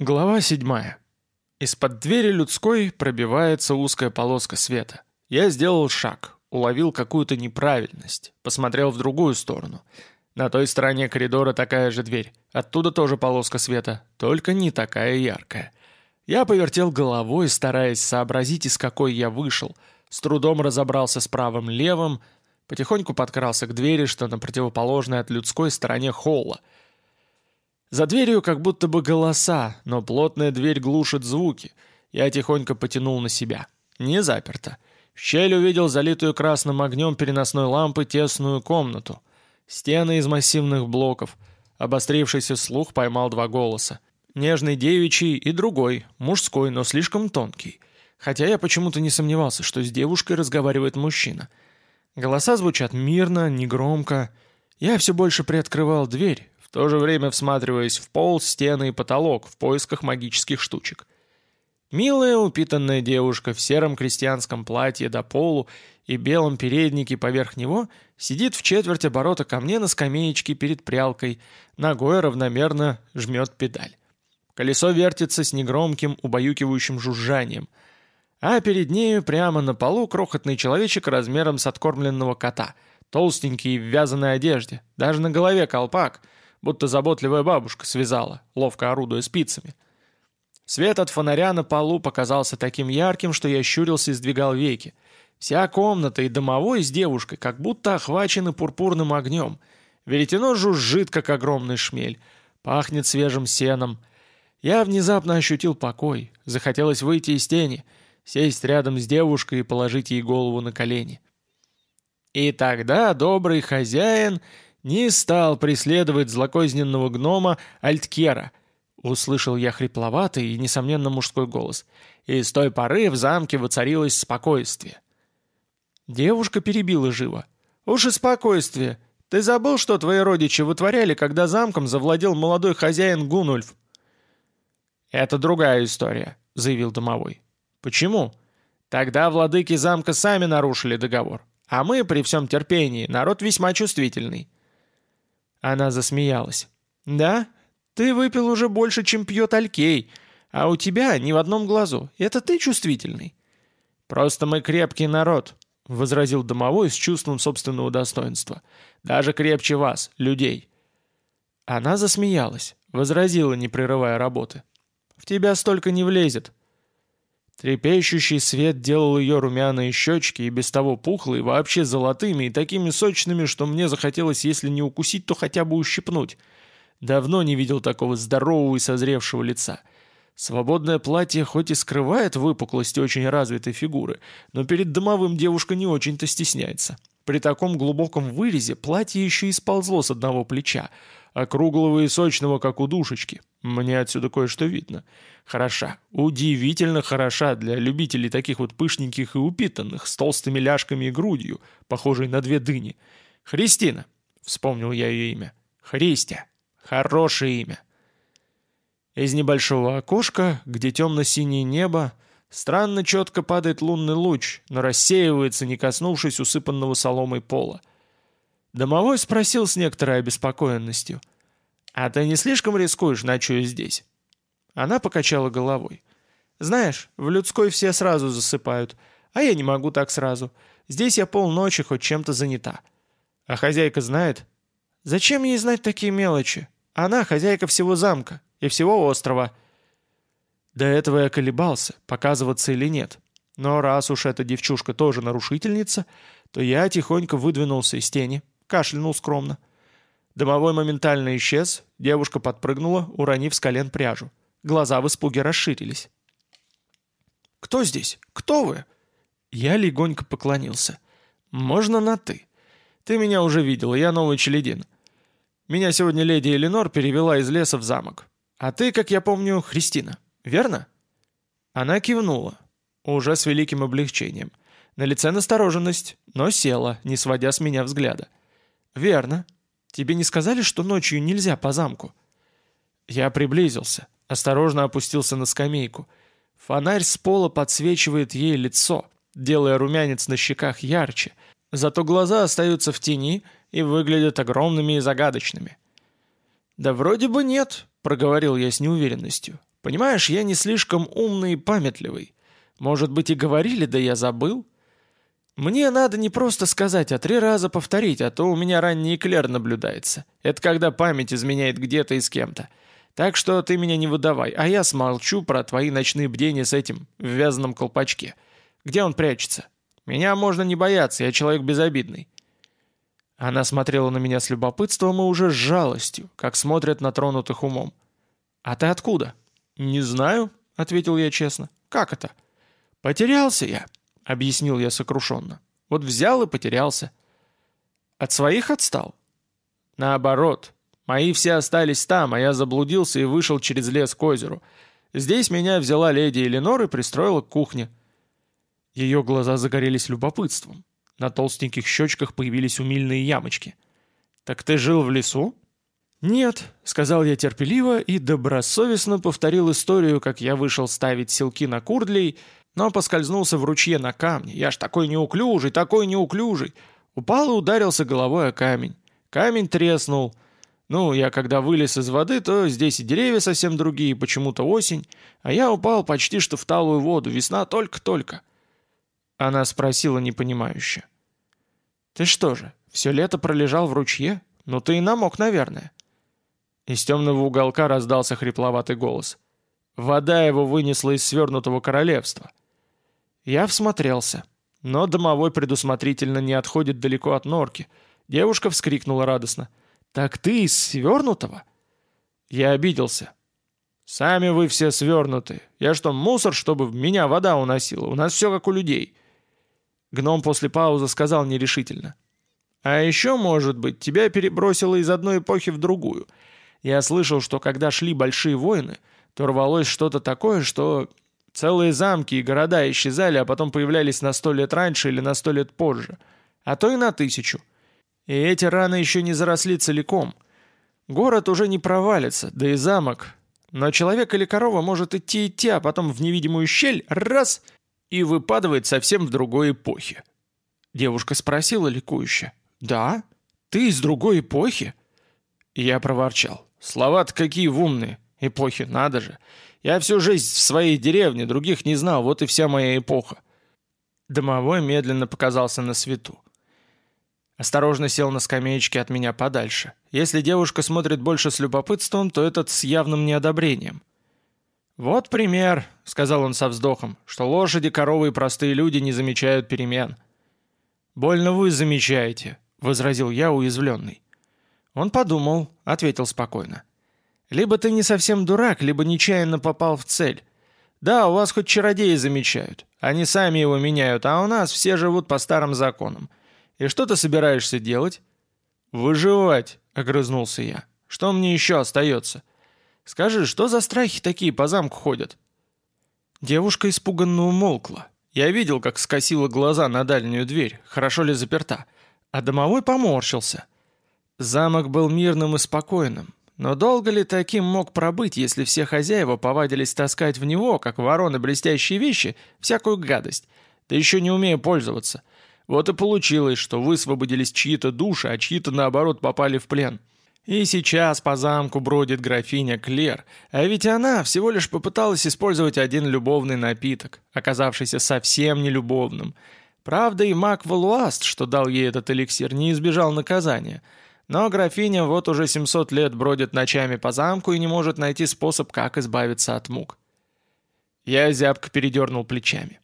Глава седьмая. Из-под двери людской пробивается узкая полоска света. Я сделал шаг, уловил какую-то неправильность, посмотрел в другую сторону. На той стороне коридора такая же дверь. Оттуда тоже полоска света, только не такая яркая. Я повертел головой, стараясь сообразить, из какой я вышел. С трудом разобрался с правым-левым, потихоньку подкрался к двери, что на противоположной от людской стороне холла — за дверью как будто бы голоса, но плотная дверь глушит звуки. Я тихонько потянул на себя. Не заперто. В щель увидел залитую красным огнем переносной лампы тесную комнату. Стены из массивных блоков. Обострившийся слух поймал два голоса. Нежный девичий и другой, мужской, но слишком тонкий. Хотя я почему-то не сомневался, что с девушкой разговаривает мужчина. Голоса звучат мирно, негромко. Я все больше приоткрывал дверь, то же время всматриваясь в пол, стены и потолок в поисках магических штучек. Милая упитанная девушка в сером крестьянском платье до полу и белом переднике поверх него сидит в четверть оборота ко мне на скамеечке перед прялкой, ногой равномерно жмет педаль. Колесо вертится с негромким, убаюкивающим жужжанием, а перед нею прямо на полу крохотный человечек размером с откормленного кота, толстенький в вязаной одежде, даже на голове колпак — будто заботливая бабушка связала, ловко орудуя спицами. Свет от фонаря на полу показался таким ярким, что я щурился и сдвигал веки. Вся комната и домовой с девушкой как будто охвачены пурпурным огнем. Веретено жужжит, как огромный шмель. Пахнет свежим сеном. Я внезапно ощутил покой. Захотелось выйти из тени, сесть рядом с девушкой и положить ей голову на колени. И тогда добрый хозяин не стал преследовать злокозненного гнома Альткера. Услышал я хрипловатый и, несомненно, мужской голос. И с той поры в замке воцарилось спокойствие. Девушка перебила живо. «Уж и спокойствие. Ты забыл, что твои родичи вытворяли, когда замком завладел молодой хозяин Гунульф?» «Это другая история», — заявил домовой. «Почему?» «Тогда владыки замка сами нарушили договор. А мы, при всем терпении, народ весьма чувствительный. Она засмеялась. «Да? Ты выпил уже больше, чем пьет Алькей, а у тебя ни в одном глазу. Это ты чувствительный». «Просто мы крепкий народ», — возразил домовой с чувством собственного достоинства. «Даже крепче вас, людей». Она засмеялась, возразила, не прерывая работы. «В тебя столько не влезет. Трепещущий свет делал ее румяные щечки и без того пухлые, вообще золотыми и такими сочными, что мне захотелось, если не укусить, то хотя бы ущипнуть. Давно не видел такого здорового и созревшего лица. Свободное платье хоть и скрывает выпуклости очень развитой фигуры, но перед домовым девушка не очень-то стесняется. При таком глубоком вырезе платье еще и сползло с одного плеча, округлого и сочного, как у душечки. Мне отсюда кое-что видно. Хороша, удивительно хороша для любителей таких вот пышненьких и упитанных, с толстыми ляжками и грудью, похожей на две дыни. Христина, вспомнил я ее имя. Христя. Хорошее имя. Из небольшого окошка, где темно-синее небо, странно четко падает лунный луч, но рассеивается, не коснувшись усыпанного соломой пола. Домовой спросил с некоторой обеспокоенностью. «А ты не слишком рискуешь, ночуя здесь?» Она покачала головой. «Знаешь, в людской все сразу засыпают, а я не могу так сразу. Здесь я полночи хоть чем-то занята. А хозяйка знает?» «Зачем ей знать такие мелочи? Она хозяйка всего замка и всего острова». До этого я колебался, показываться или нет. Но раз уж эта девчушка тоже нарушительница, то я тихонько выдвинулся из тени, кашлянул скромно. Домовой моментально исчез, девушка подпрыгнула, уронив с колен пряжу. Глаза в испуге расширились. «Кто здесь? Кто вы?» Я легонько поклонился. «Можно на «ты». Ты меня уже видел, я новый челядин. Меня сегодня леди Эленор перевела из леса в замок. А ты, как я помню, Христина, верно?» Она кивнула, уже с великим облегчением. На лице настороженность, но села, не сводя с меня взгляда. «Верно. Тебе не сказали, что ночью нельзя по замку?» Я приблизился, осторожно опустился на скамейку. Фонарь с пола подсвечивает ей лицо, делая румянец на щеках ярче, зато глаза остаются в тени и выглядят огромными и загадочными. «Да вроде бы нет», — проговорил я с неуверенностью. Понимаешь, я не слишком умный и памятливый. Может быть, и говорили, да я забыл. Мне надо не просто сказать, а три раза повторить, а то у меня ранний эклер наблюдается. Это когда память изменяет где-то и с кем-то. Так что ты меня не выдавай, а я смолчу про твои ночные бдения с этим в вязаном колпачке. Где он прячется? Меня можно не бояться, я человек безобидный». Она смотрела на меня с любопытством и уже с жалостью, как смотрят на тронутых умом. «А ты откуда?» «Не знаю», — ответил я честно. «Как это?» «Потерялся я», — объяснил я сокрушенно. «Вот взял и потерялся». «От своих отстал?» «Наоборот. Мои все остались там, а я заблудился и вышел через лес к озеру. Здесь меня взяла леди Эленор и пристроила к кухне». Ее глаза загорелись любопытством. На толстеньких щечках появились умильные ямочки. «Так ты жил в лесу?» «Нет», — сказал я терпеливо и добросовестно повторил историю, как я вышел ставить селки на курдлей, но поскользнулся в ручье на камне. Я ж такой неуклюжий, такой неуклюжий. Упал и ударился головой о камень. Камень треснул. Ну, я когда вылез из воды, то здесь и деревья совсем другие, почему-то осень, а я упал почти что в талую воду, весна только-только. Она спросила непонимающе. «Ты что же, все лето пролежал в ручье? Ну ты и намок, наверное». Из темного уголка раздался хрипловатый голос. Вода его вынесла из свернутого королевства. Я всмотрелся, но домовой предусмотрительно не отходит далеко от норки. Девушка вскрикнула радостно. «Так ты из свернутого?» Я обиделся. «Сами вы все свернуты. Я что, мусор, чтобы в меня вода уносила? У нас все как у людей». Гном после паузы сказал нерешительно. «А еще, может быть, тебя перебросило из одной эпохи в другую. Я слышал, что когда шли большие войны, то рвалось что-то такое, что целые замки и города исчезали, а потом появлялись на сто лет раньше или на сто лет позже, а то и на тысячу. И эти раны еще не заросли целиком. Город уже не провалится, да и замок. Но человек или корова может идти-идти, а потом в невидимую щель — раз — и выпадывает совсем в другой эпохе. Девушка спросила ликующе. «Да? Ты из другой эпохи?» Я проворчал. Слова-то какие умные. Эпохи, надо же. Я всю жизнь в своей деревне, других не знал, вот и вся моя эпоха. Домовой медленно показался на свету. Осторожно сел на скамеечке от меня подальше. Если девушка смотрит больше с любопытством, то этот с явным неодобрением. «Вот пример», — сказал он со вздохом, — «что лошади, коровы и простые люди не замечают перемен». «Больно вы замечаете», — возразил я, уязвленный. Он подумал, ответил спокойно. «Либо ты не совсем дурак, либо нечаянно попал в цель. Да, у вас хоть чародеи замечают. Они сами его меняют, а у нас все живут по старым законам. И что ты собираешься делать?» «Выживать», — огрызнулся я. «Что мне еще остается? Скажи, что за страхи такие по замку ходят?» Девушка испуганно умолкла. Я видел, как скосила глаза на дальнюю дверь, хорошо ли заперта. А домовой поморщился — Замок был мирным и спокойным, но долго ли таким мог пробыть, если все хозяева повадились таскать в него, как вороны блестящие вещи, всякую гадость, да еще не умея пользоваться? Вот и получилось, что высвободились чьи-то души, а чьи-то, наоборот, попали в плен. И сейчас по замку бродит графиня Клер, а ведь она всего лишь попыталась использовать один любовный напиток, оказавшийся совсем нелюбовным. Правда, и маг Валуаст, что дал ей этот эликсир, не избежал наказания – но графиня вот уже 700 лет бродит ночами по замку и не может найти способ, как избавиться от мук. Я зябко передернул плечами.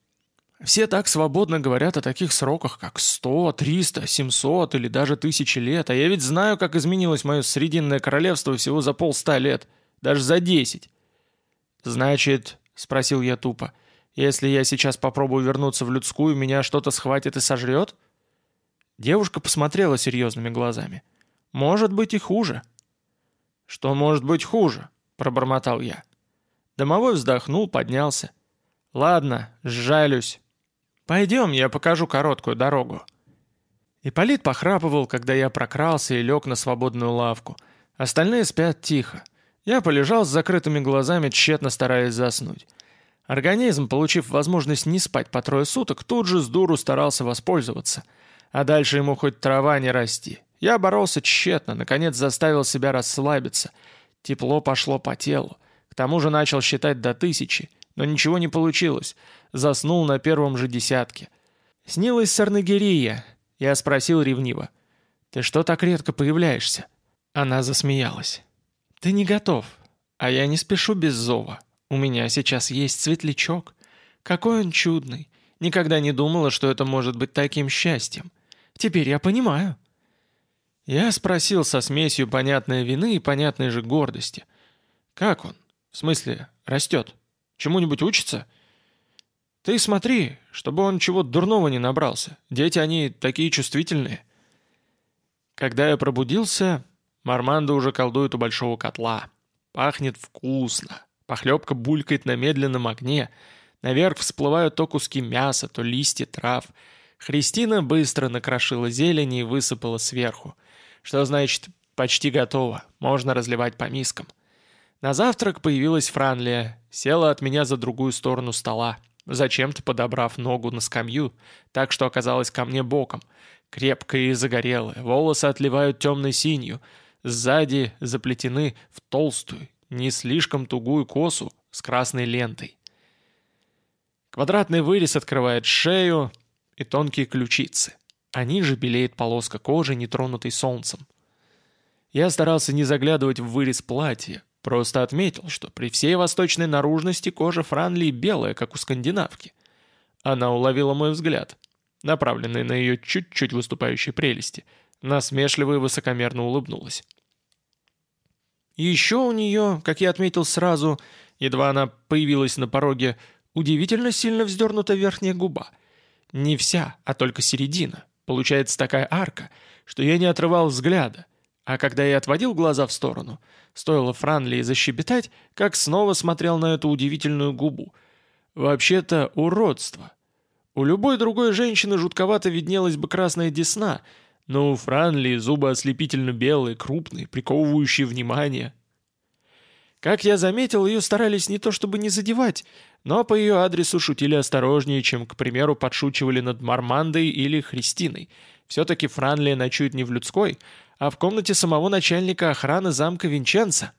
Все так свободно говорят о таких сроках, как 100, 300, 700 или даже тысячи лет, а я ведь знаю, как изменилось мое Срединное Королевство всего за полста лет, даже за десять. «Значит», — спросил я тупо, — «если я сейчас попробую вернуться в людскую, меня что-то схватит и сожрет?» Девушка посмотрела серьезными глазами. — может быть и хуже». «Что может быть хуже?» — пробормотал я. Домовой вздохнул, поднялся. «Ладно, сжалюсь. Пойдем, я покажу короткую дорогу». Ипполит похрапывал, когда я прокрался и лег на свободную лавку. Остальные спят тихо. Я полежал с закрытыми глазами, тщетно стараясь заснуть. Организм, получив возможность не спать по трое суток, тут же с дуру старался воспользоваться. А дальше ему хоть трава не расти. Я боролся тщетно, наконец заставил себя расслабиться. Тепло пошло по телу. К тому же начал считать до тысячи, но ничего не получилось. Заснул на первом же десятке. Снилась Сарнагерия. Я спросил ревниво. «Ты что так редко появляешься?» Она засмеялась. «Ты не готов. А я не спешу без зова. У меня сейчас есть светлячок. Какой он чудный. Никогда не думала, что это может быть таким счастьем. Теперь я понимаю». Я спросил со смесью понятной вины и понятной же гордости. «Как он? В смысле, растет? Чему-нибудь учится?» «Ты смотри, чтобы он чего-то дурного не набрался. Дети, они такие чувствительные». Когда я пробудился, Марманда уже колдует у большого котла. Пахнет вкусно. Похлебка булькает на медленном огне. Наверх всплывают то куски мяса, то листья трав. Христина быстро накрошила зелень и высыпала сверху. Что значит «почти готово», можно разливать по мискам. На завтрак появилась Франлия, села от меня за другую сторону стола, зачем-то подобрав ногу на скамью, так что оказалась ко мне боком. Крепкая и загорелая, волосы отливают темной синью, сзади заплетены в толстую, не слишком тугую косу с красной лентой. Квадратный вырез открывает шею и тонкие ключицы. А ниже белеет полоска кожи, не тронутой солнцем. Я старался не заглядывать в вырез платья, просто отметил, что при всей восточной наружности кожа Франли белая, как у скандинавки. Она уловила мой взгляд, направленный на ее чуть-чуть выступающие прелести, насмешливо и высокомерно улыбнулась. Еще у нее, как я отметил сразу, едва она появилась на пороге, удивительно сильно вздернута верхняя губа. Не вся, а только середина. Получается такая арка, что я не отрывал взгляда. А когда я отводил глаза в сторону, стоило Франли защебетать, как снова смотрел на эту удивительную губу. Вообще-то уродство. У любой другой женщины жутковато виднелась бы красная десна — но у Франли зубы ослепительно белые, крупные, приковывающие внимание. Как я заметил, ее старались не то чтобы не задевать, но по ее адресу шутили осторожнее, чем, к примеру, подшучивали над Мармандой или Христиной. Все-таки Франли ночует не в людской, а в комнате самого начальника охраны замка Винченца.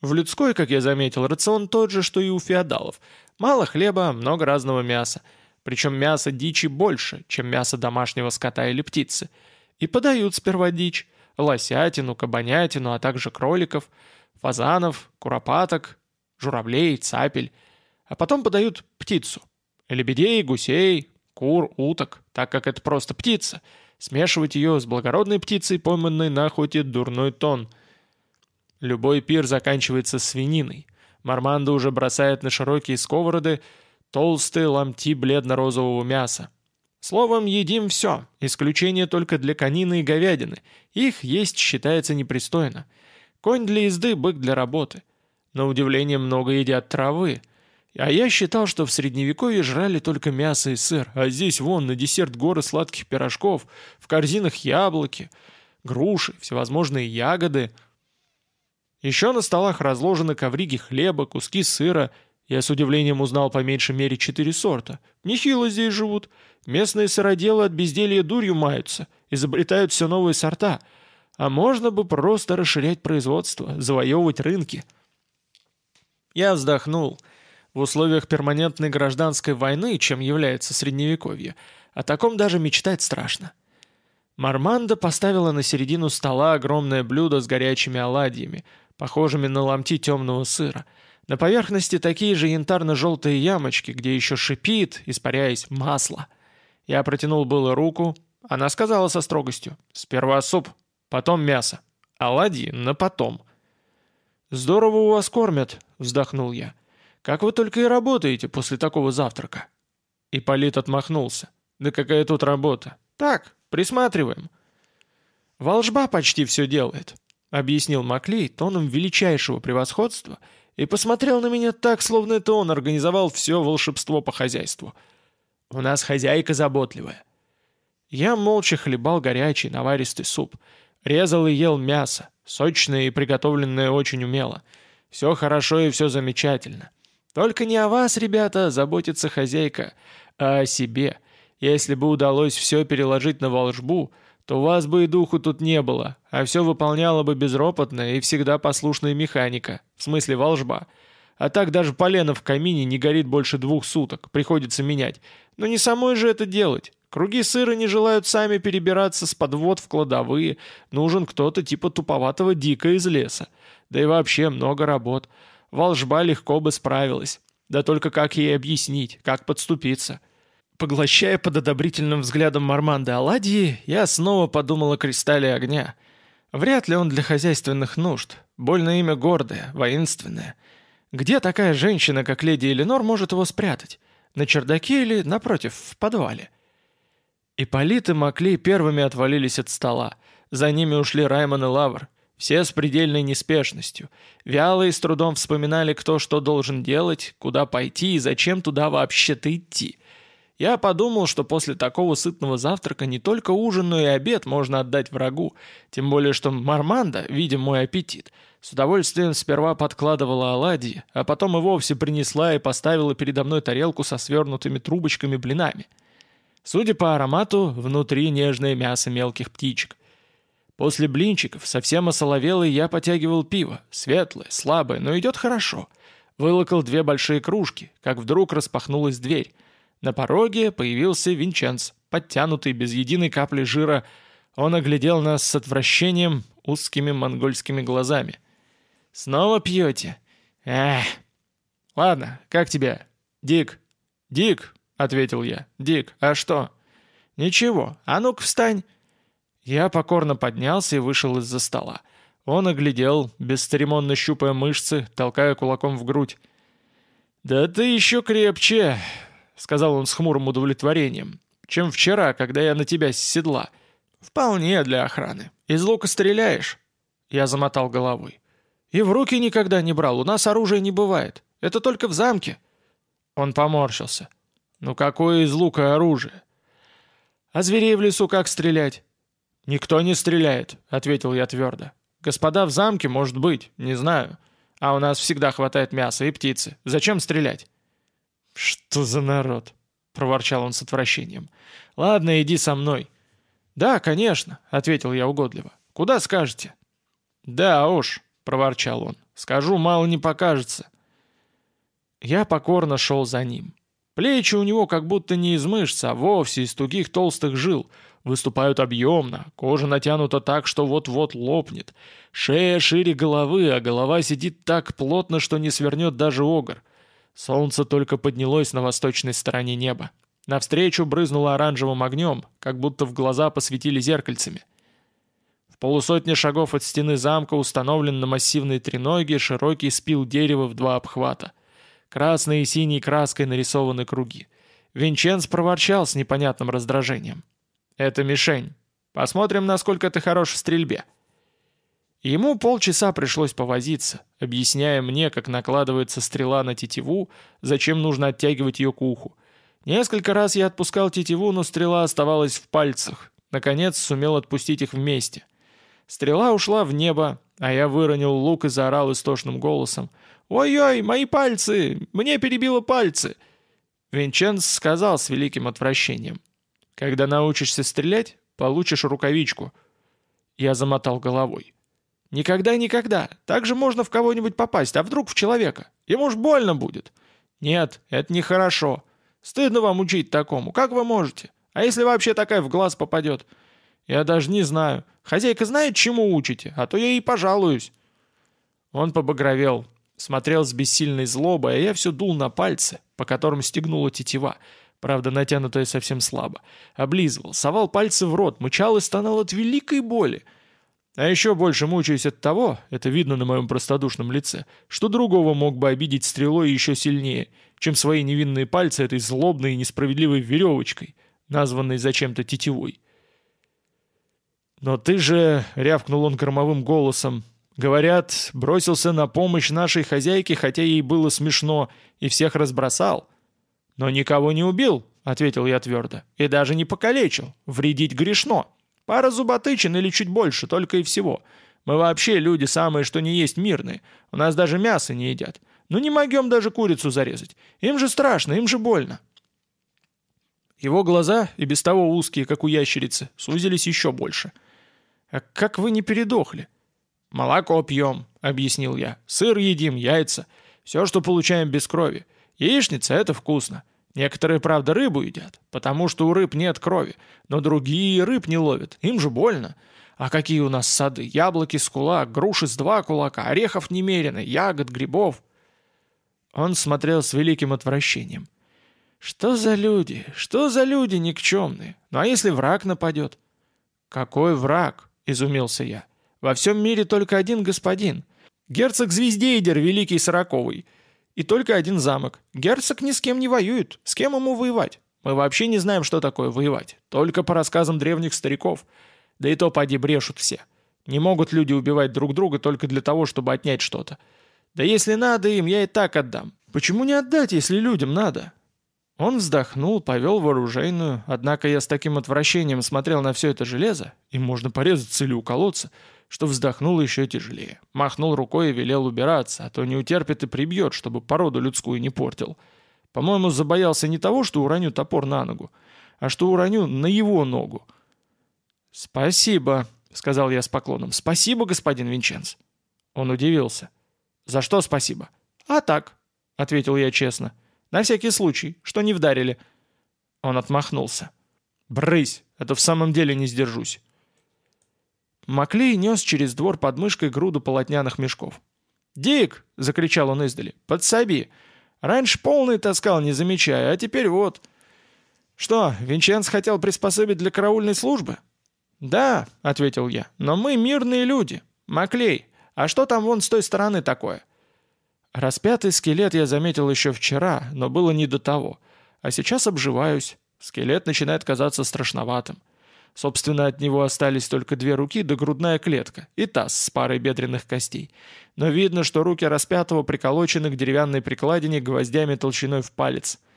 В людской, как я заметил, рацион тот же, что и у феодалов. Мало хлеба, много разного мяса. Причем мяса дичи больше, чем мясо домашнего скота или птицы – и подают сперва дичь, лосятину, кабанятину, а также кроликов, фазанов, куропаток, журавлей, цапель. А потом подают птицу. Лебедей, гусей, кур, уток, так как это просто птица. Смешивать ее с благородной птицей, пойманной на охоте, дурной тон. Любой пир заканчивается свининой. Марманда уже бросает на широкие сковороды толстые ломти бледно-розового мяса. Словом, едим все, исключение только для конины и говядины. Их есть считается непристойно. Конь для езды, бык для работы. На удивление много едят травы. А я считал, что в средневековье жрали только мясо и сыр, а здесь вон на десерт горы сладких пирожков, в корзинах яблоки, груши, всевозможные ягоды. Еще на столах разложены ковриги хлеба, куски сыра я с удивлением узнал по меньшей мере четыре сорта. Нехило здесь живут. Местные сыроделы от безделья дурью маются, изобретают все новые сорта. А можно бы просто расширять производство, завоевывать рынки. Я вздохнул. В условиях перманентной гражданской войны, чем является Средневековье, о таком даже мечтать страшно. Марманда поставила на середину стола огромное блюдо с горячими оладьями, похожими на ломти темного сыра — на поверхности такие же янтарно-желтые ямочки, где еще шипит, испаряясь, масло. Я протянул было руку. Она сказала со строгостью. «Сперва суп, потом мясо. Оладьи на потом». «Здорово у вас кормят», — вздохнул я. «Как вы только и работаете после такого завтрака?» Ипполит отмахнулся. «Да какая тут работа? Так, присматриваем». «Волжба почти все делает», — объяснил Маклей тоном величайшего превосходства — и посмотрел на меня так, словно это он организовал все волшебство по хозяйству. У нас хозяйка заботливая. Я молча хлебал горячий наваристый суп, резал и ел мясо, сочное и приготовленное очень умело. Все хорошо и все замечательно. Только не о вас, ребята, заботится хозяйка, а о себе. Если бы удалось все переложить на волжбу, то у вас бы и духу тут не было, а все выполняла бы безропотная и всегда послушная механика, в смысле волжба. А так даже полено в камине не горит больше двух суток, приходится менять. Но не самой же это делать. Круги сыра не желают сами перебираться с подвод в кладовые, нужен кто-то типа туповатого дика из леса. Да и вообще много работ. Волжба легко бы справилась. Да только как ей объяснить, как подступиться? Поглощая под одобрительным взглядом Марманды оладьи, я снова подумал о кристалле огня. Вряд ли он для хозяйственных нужд. Больно имя гордое, воинственное. Где такая женщина, как леди Эленор, может его спрятать? На чердаке или, напротив, в подвале? — Ипполит и Макли первыми отвалились от стола. За ними ушли Раймон и Лавр. Все с предельной неспешностью. Вяло и с трудом вспоминали, кто что должен делать, куда пойти и зачем туда вообще-то идти. Я подумал, что после такого сытного завтрака не только ужин, но и обед можно отдать врагу. Тем более, что Марманда, видя мой аппетит, с удовольствием сперва подкладывала оладьи, а потом и вовсе принесла и поставила передо мной тарелку со свернутыми трубочками блинами. Судя по аромату, внутри нежное мясо мелких птичек. После блинчиков, совсем осоловелый, я потягивал пиво. Светлое, слабое, но идет хорошо. Вылокал две большие кружки, как вдруг распахнулась дверь. На пороге появился Винченц, подтянутый, без единой капли жира. Он оглядел нас с отвращением узкими монгольскими глазами. «Снова пьете?» «Эх!» «Ладно, как тебя?» «Дик!» «Дик!» Ответил я. «Дик, а что?» «Ничего, а ну-ка встань!» Я покорно поднялся и вышел из-за стола. Он оглядел, бесцеремонно щупая мышцы, толкая кулаком в грудь. «Да ты еще крепче!» — сказал он с хмурым удовлетворением. «Чем вчера, когда я на тебя с седла. Вполне для охраны. Из лука стреляешь?» Я замотал головой. «И в руки никогда не брал, у нас оружия не бывает. Это только в замке». Он поморщился. «Ну какое из лука оружие?» «А зверей в лесу как стрелять?» «Никто не стреляет», — ответил я твердо. «Господа в замке, может быть, не знаю. А у нас всегда хватает мяса и птицы. Зачем стрелять?» «Что за народ?» — проворчал он с отвращением. «Ладно, иди со мной». «Да, конечно», — ответил я угодливо. «Куда скажете?» «Да уж», — проворчал он. «Скажу, мало не покажется». Я покорно шел за ним. Плечи у него как будто не из мышц, а вовсе из тугих толстых жил. Выступают объемно, кожа натянута так, что вот-вот лопнет. Шея шире головы, а голова сидит так плотно, что не свернет даже огр. Солнце только поднялось на восточной стороне неба. Навстречу брызнуло оранжевым огнем, как будто в глаза посветили зеркальцами. В полусотне шагов от стены замка установлен на массивной треноге широкий спил дерева в два обхвата. Красной и синей краской нарисованы круги. Винченц проворчал с непонятным раздражением. «Это мишень. Посмотрим, насколько ты хорош в стрельбе». Ему полчаса пришлось повозиться, объясняя мне, как накладывается стрела на тетиву, зачем нужно оттягивать ее к уху. Несколько раз я отпускал тетиву, но стрела оставалась в пальцах. Наконец сумел отпустить их вместе. Стрела ушла в небо, а я выронил лук и заорал истошным голосом. «Ой-ой, мои пальцы! Мне перебило пальцы!» Винченц сказал с великим отвращением. «Когда научишься стрелять, получишь рукавичку». Я замотал головой. «Никогда-никогда. Так же можно в кого-нибудь попасть, а вдруг в человека? Ему ж больно будет». «Нет, это нехорошо. Стыдно вам учить такому. Как вы можете? А если вообще такая в глаз попадет?» «Я даже не знаю. Хозяйка знает, чему учите, а то я ей пожалуюсь». Он побагровел, Смотрел с бессильной злобой, а я все дул на пальцы, по которым стегнула тетива, правда натянутая совсем слабо. Облизывал, совал пальцы в рот, мычал и стонал от великой боли. А еще больше мучаюсь от того, это видно на моем простодушном лице, что другого мог бы обидеть стрелой еще сильнее, чем свои невинные пальцы этой злобной и несправедливой веревочкой, названной зачем-то тетивой. «Но ты же...» — рявкнул он громовым голосом. Говорят, бросился на помощь нашей хозяйке, хотя ей было смешно, и всех разбросал. Но никого не убил, ответил я твердо, и даже не покалечил. Вредить грешно. Пара зуботычин или чуть больше, только и всего. Мы вообще люди самые, что не есть мирные. У нас даже мясо не едят. Ну не могем даже курицу зарезать. Им же страшно, им же больно. Его глаза, и без того узкие, как у ящерицы, сузились еще больше. «А как вы не передохли?» «Молоко пьем», — объяснил я. «Сыр едим, яйца. Все, что получаем без крови. Яичница — это вкусно. Некоторые, правда, рыбу едят, потому что у рыб нет крови, но другие рыб не ловят, им же больно. А какие у нас сады? Яблоки с кулак, груши с два кулака, орехов немерено, ягод, грибов. Он смотрел с великим отвращением. Что за люди? Что за люди никчемные? Ну а если враг нападет? Какой враг? Изумился я. Во всем мире только один господин. Герцог Звездейдер, великий сороковый. И только один замок. Герцог ни с кем не воюет. С кем ему воевать? Мы вообще не знаем, что такое воевать. Только по рассказам древних стариков. Да и то поди брешут все. Не могут люди убивать друг друга только для того, чтобы отнять что-то. Да если надо им, я и так отдам. Почему не отдать, если людям надо? Он вздохнул, повел вооруженную, однако я с таким отвращением смотрел на все это железо, им можно порезаться или уколоться, что вздохнул еще тяжелее. Махнул рукой и велел убираться, а то не утерпит и прибьет, чтобы породу людскую не портил. По-моему, забоялся не того, что уроню топор на ногу, а что уроню на его ногу. «Спасибо», — сказал я с поклоном. «Спасибо, господин Винченц». Он удивился. «За что спасибо?» «А так», — ответил я честно. «На всякий случай, что не вдарили». Он отмахнулся. «Брысь, это в самом деле не сдержусь». Маклей нес через двор под мышкой груду полотняных мешков. «Дик!» — закричал он издали. «Подсоби! Раньше полный таскал, не замечая, а теперь вот...» «Что, Винченц хотел приспособить для караульной службы?» «Да», — ответил я, — «но мы мирные люди. Маклей, а что там вон с той стороны такое?» Распятый скелет я заметил еще вчера, но было не до того. А сейчас обживаюсь. Скелет начинает казаться страшноватым. Собственно, от него остались только две руки да грудная клетка и таз с парой бедренных костей. Но видно, что руки распятого приколочены к деревянной прикладине гвоздями толщиной в палец —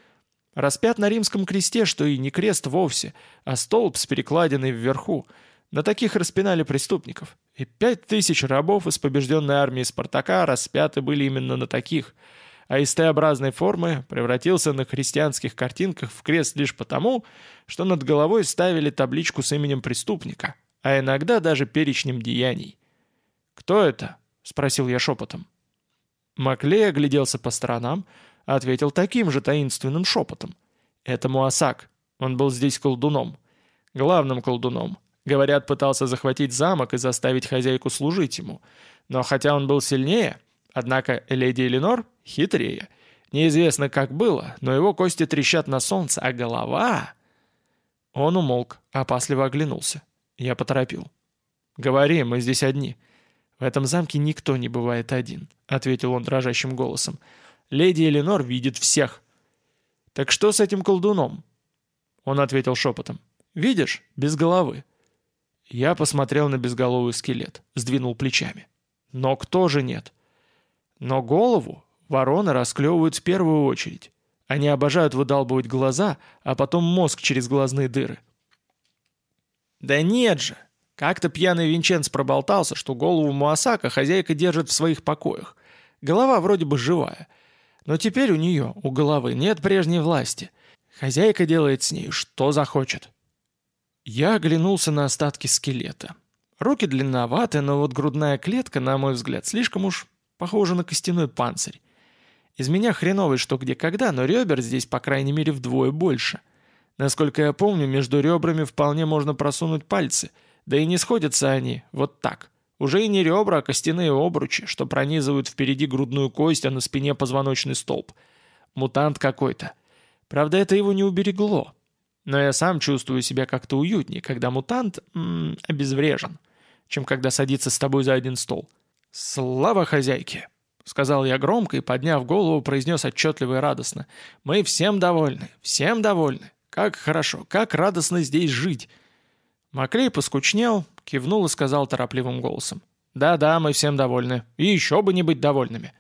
Распят на римском кресте, что и не крест вовсе, а столб с перекладиной вверху. На таких распинали преступников. И пять тысяч рабов из побежденной армии Спартака распяты были именно на таких. А из Т-образной формы превратился на христианских картинках в крест лишь потому, что над головой ставили табличку с именем преступника, а иногда даже перечнем деяний. «Кто это?» — спросил я шепотом. Маклей огляделся по сторонам, ответил таким же таинственным шепотом. «Это Муасак. Он был здесь колдуном. Главным колдуном. Говорят, пытался захватить замок и заставить хозяйку служить ему. Но хотя он был сильнее, однако леди Эленор хитрее. Неизвестно, как было, но его кости трещат на солнце, а голова...» Он умолк, опасливо оглянулся. Я поторопил. «Говори, мы здесь одни». «В этом замке никто не бывает один», — ответил он дрожащим голосом. Леди Эленор видит всех. «Так что с этим колдуном?» Он ответил шепотом. «Видишь, без головы». Я посмотрел на безголовый скелет, сдвинул плечами. Ног тоже нет. Но голову вороны расклевывают в первую очередь. Они обожают выдалбывать глаза, а потом мозг через глазные дыры. «Да нет же!» Как-то пьяный Винченц проболтался, что голову Муасака хозяйка держит в своих покоях. Голова вроде бы живая — но теперь у нее, у головы, нет прежней власти. Хозяйка делает с ней что захочет. Я оглянулся на остатки скелета. Руки длинноваты, но вот грудная клетка, на мой взгляд, слишком уж похожа на костяной панцирь. Из меня хреновый что где когда, но ребер здесь, по крайней мере, вдвое больше. Насколько я помню, между ребрами вполне можно просунуть пальцы, да и не сходятся они вот так. Уже и не ребра, а костяные обручи, что пронизывают впереди грудную кость, а на спине позвоночный столб. Мутант какой-то. Правда, это его не уберегло. Но я сам чувствую себя как-то уютнее, когда мутант м -м, обезврежен, чем когда садится с тобой за один стол. «Слава хозяйке!» — сказал я громко и, подняв голову, произнес отчетливо и радостно. «Мы всем довольны, всем довольны. Как хорошо, как радостно здесь жить!» Маклей поскучнел, кивнул и сказал торопливым голосом. «Да-да, мы всем довольны. И еще бы не быть довольными».